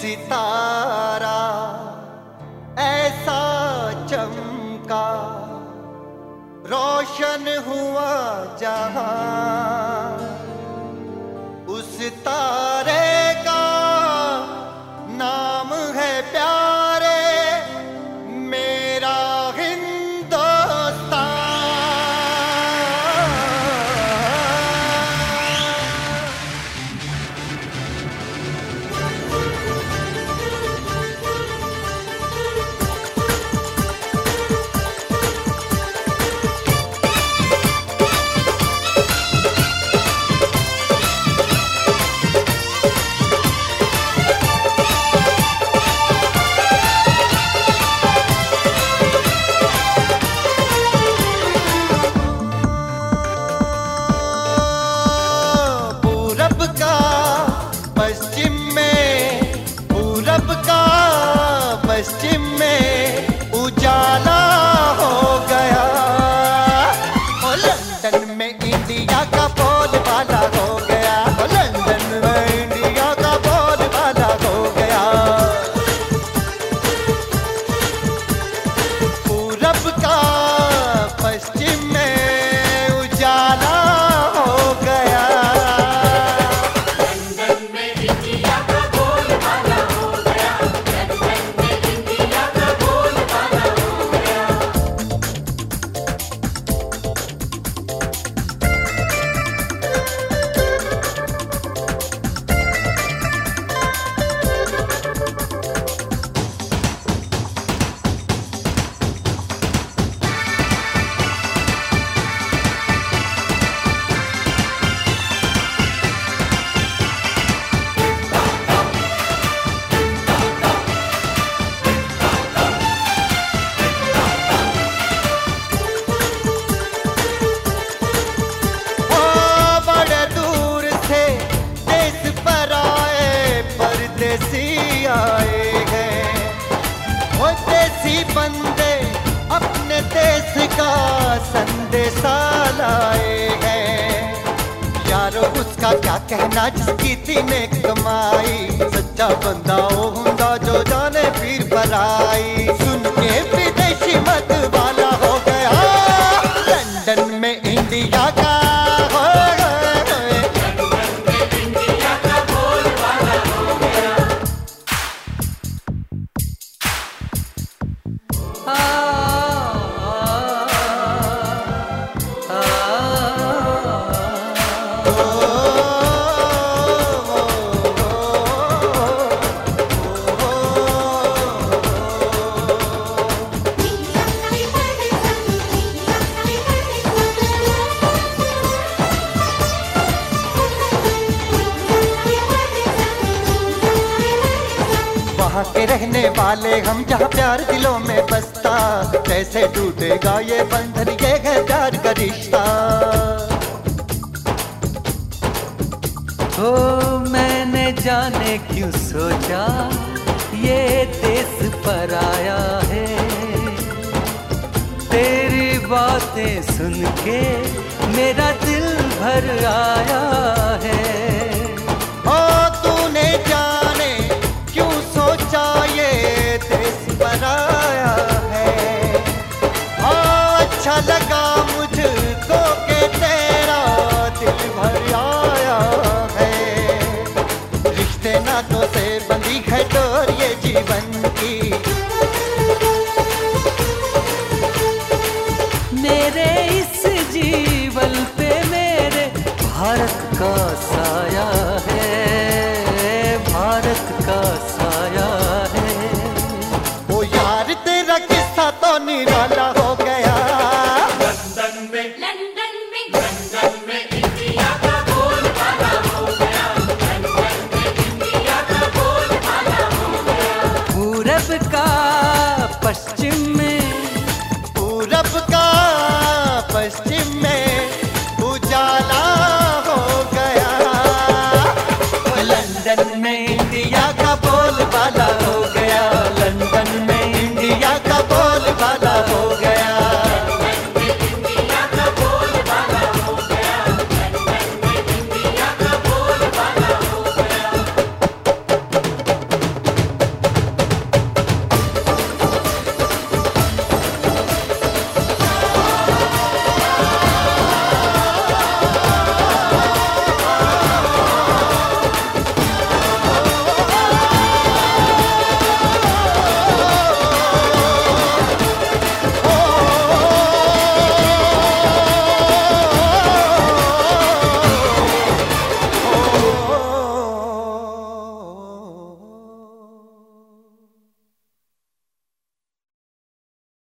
सितारा हुआ जहाँ उसका क्या कहना जिसकी थी ने कमाई? सच्चा बंदा वो हुंदा जो जाने पीर पराई सुन के विदेशी रहने वाले, हम जहाँ प्यार दिलों में बसता, कैसे टूटेगा ये बंधन, ये है प्यार का रिश्ता। ओ, मैंने जाने क्यों सोचा, ये देश पर आया है। तेरी बातें सुन के मेरा दिल भर आया है। भारत का साया है भारत का साया है। वो यार तेरा किस्सा तो निराला